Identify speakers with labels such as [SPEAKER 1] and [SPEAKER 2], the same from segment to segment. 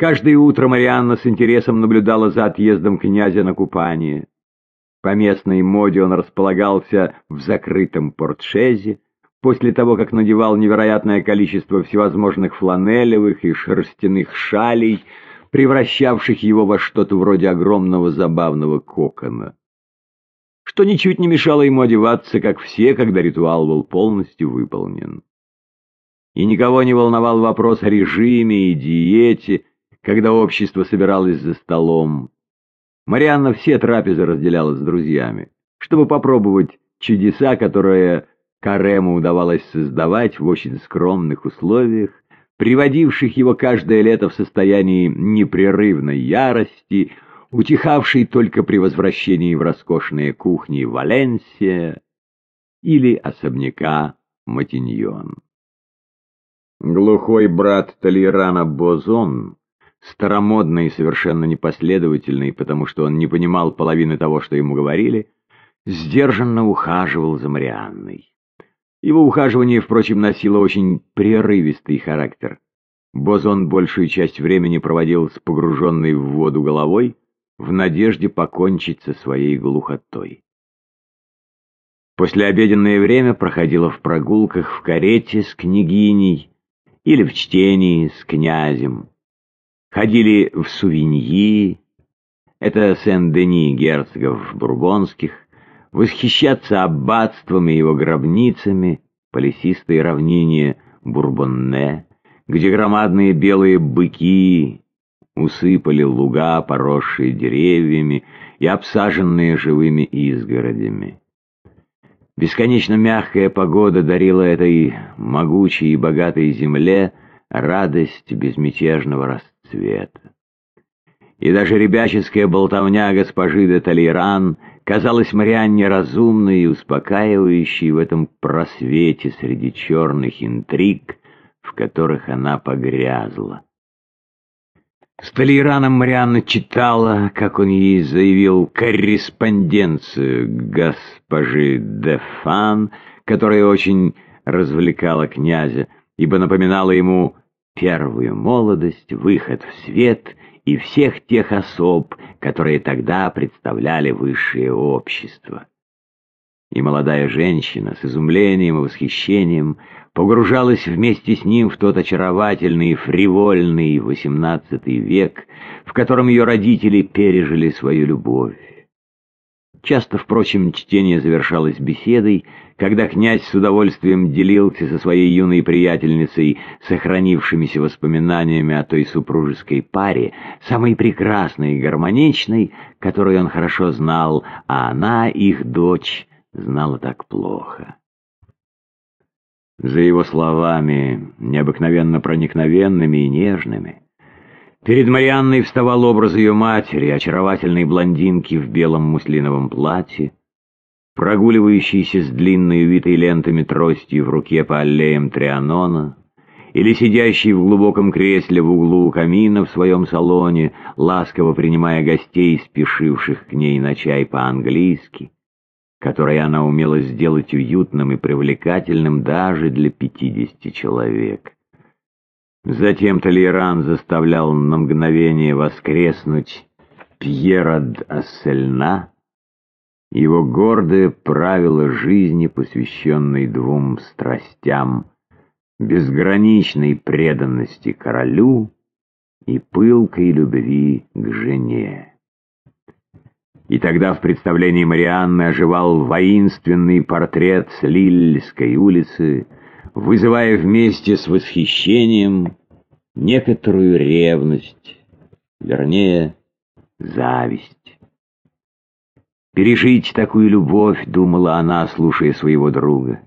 [SPEAKER 1] Каждое утро Марианна с интересом наблюдала за отъездом князя на купание. По местной моде он располагался в закрытом портшезе, после того, как надевал невероятное количество всевозможных фланелевых и шерстяных шалей, превращавших его во что-то вроде огромного забавного кокона. Что ничуть не мешало ему одеваться, как все, когда ритуал был полностью выполнен. И никого не волновал вопрос о режиме и диете, когда общество собиралось за столом. Марианна все трапезы разделяла с друзьями, чтобы попробовать чудеса, которые Карему удавалось создавать в очень скромных условиях, приводивших его каждое лето в состоянии непрерывной ярости, утихавшей только при возвращении в роскошные кухни Валенсия или особняка Матиньон. Глухой брат Толерана Бозон, старомодный и совершенно непоследовательный, потому что он не понимал половины того, что ему говорили, сдержанно ухаживал за Марианной. Его ухаживание, впрочем, носило очень прерывистый характер. Бозон большую часть времени проводил с погруженной в воду головой, в надежде покончить со своей глухотой. Послеобеденное время проходило в прогулках в карете с княгиней или в чтении с князем. Ходили в Сувиньи, это Сен-Дени герцогов бурбонских, восхищаться аббатством и его гробницами по равнине Бурбонне, где громадные белые быки усыпали луга, поросшие деревьями и обсаженные живыми изгородями. Бесконечно мягкая погода дарила этой могучей и богатой земле радость безмятежного расцвета. И даже ребяческая болтовня госпожи де Толейран — казалась Марианне разумной и успокаивающей в этом просвете среди черных интриг, в которых она погрязла. С Толейраном Марианна читала, как он ей заявил, корреспонденцию госпожи де Фан, которая очень развлекала князя, ибо напоминала ему первую молодость, выход в свет и всех тех особ, которые тогда представляли высшее общество. И молодая женщина с изумлением и восхищением погружалась вместе с ним в тот очаровательный и фривольный XVIII век, в котором ее родители пережили свою любовь. Часто, впрочем, чтение завершалось беседой, когда князь с удовольствием делился со своей юной приятельницей сохранившимися воспоминаниями о той супружеской паре, самой прекрасной и гармоничной, которую он хорошо знал, а она, их дочь, знала так плохо. За его словами, необыкновенно проникновенными и нежными, Перед Марианной вставал образ ее матери, очаровательной блондинки в белом муслиновом платье, прогуливающейся с длинной увитой лентами тростью в руке по аллеям Трианона, или сидящей в глубоком кресле в углу у камина в своем салоне, ласково принимая гостей, спешивших к ней на чай по-английски, который она умела сделать уютным и привлекательным даже для пятидесяти человек. Затем Толейран заставлял на мгновение воскреснуть Пьера d'Ассельна, его гордое правило жизни, посвященной двум страстям — безграничной преданности королю и пылкой любви к жене. И тогда в представлении Марианны оживал воинственный портрет с Лильской улицы — вызывая вместе с восхищением некоторую ревность, вернее, зависть. Пережить такую любовь, думала она, слушая своего друга.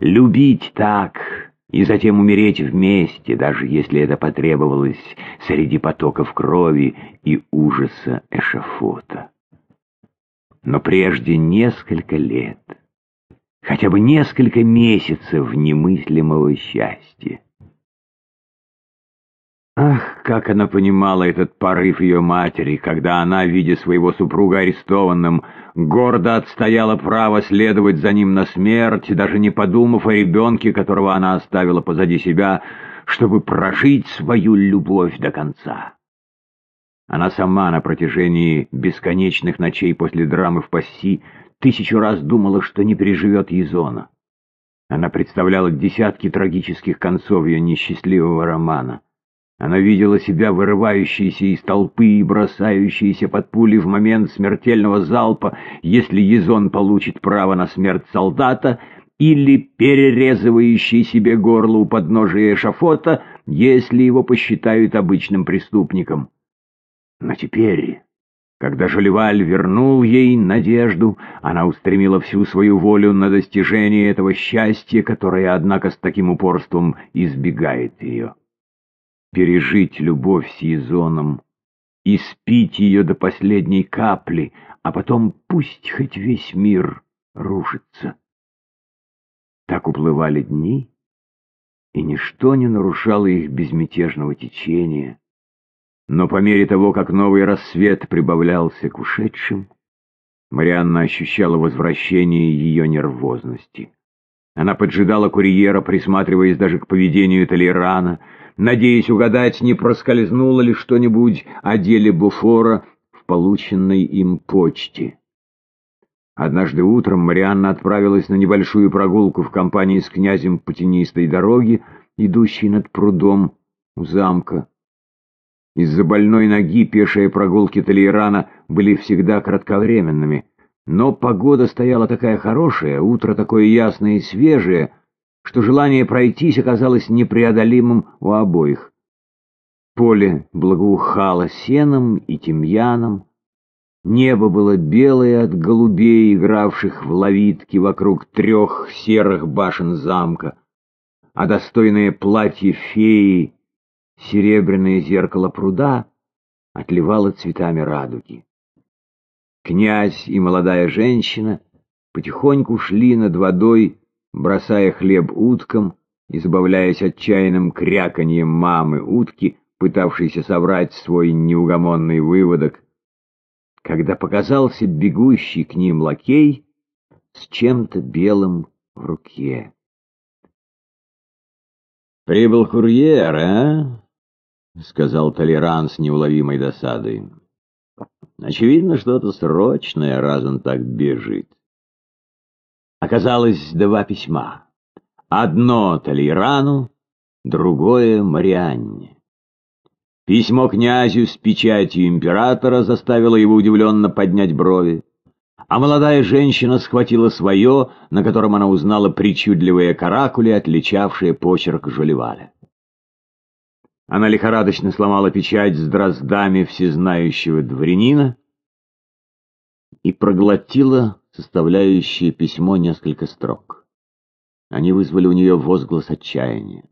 [SPEAKER 1] Любить так и затем умереть вместе, даже если это потребовалось среди потоков крови и ужаса эшафота. Но прежде несколько лет хотя бы несколько месяцев немыслимого счастья. Ах, как она понимала этот порыв ее матери, когда она, видя своего супруга арестованным, гордо отстояла право следовать за ним на смерть, даже не подумав о ребенке, которого она оставила позади себя, чтобы прожить свою любовь до конца. Она сама на протяжении бесконечных ночей после драмы в Пасси тысячу раз думала, что не переживет Езона. Она представляла десятки трагических концов ее несчастливого романа. Она видела себя вырывающейся из толпы и бросающейся под пули в момент смертельного залпа, если Езон получит право на смерть солдата, или перерезывающей себе горло у подножия эшафота, если его посчитают обычным преступником. Но теперь, когда Жолеваль вернул ей надежду, она устремила всю свою волю на достижение этого счастья, которое, однако, с таким упорством избегает ее. Пережить любовь с Езоном и спить ее до последней капли, а потом пусть хоть весь мир рушится. Так уплывали дни, и ничто не нарушало их безмятежного течения. Но по мере того, как новый рассвет прибавлялся к ушедшим, Марианна ощущала возвращение ее нервозности. Она поджидала курьера, присматриваясь даже к поведению Толерана, надеясь угадать, не проскользнуло ли что-нибудь о деле Буфора в полученной им почте. Однажды утром Марианна отправилась на небольшую прогулку в компании с князем по тенистой дороге, идущей над прудом у замка. Из-за больной ноги пешие прогулки Толейрана были всегда кратковременными, но погода стояла такая хорошая, утро такое ясное и свежее, что желание пройтись оказалось непреодолимым у обоих. Поле благоухало сеном и тимьяном, небо было белое от голубей, игравших в ловитки вокруг трех серых башен замка, а достойное платье феи серебряное зеркало пруда отливало цветами радуги. Князь и молодая женщина потихоньку шли над водой, бросая хлеб уткам и забавляясь отчаянным кряканьем мамы утки, пытавшейся соврать свой неугомонный выводок, когда показался бегущий к ним лакей с чем-то белым в руке. «Прибыл курьер, а?» — сказал Толеран с неуловимой досадой. «Очевидно, что-то срочное, раз он так бежит». Оказалось два письма. Одно Толерану, другое Марианне. Письмо князю с печатью императора заставило его удивленно поднять брови, а молодая женщина схватила свое, на котором она узнала причудливые каракули, отличавшие почерк Жолеваля. Она лихорадочно сломала печать с дроздами всезнающего дворянина и проглотила составляющее письмо несколько строк. Они вызвали у нее возглас отчаяния.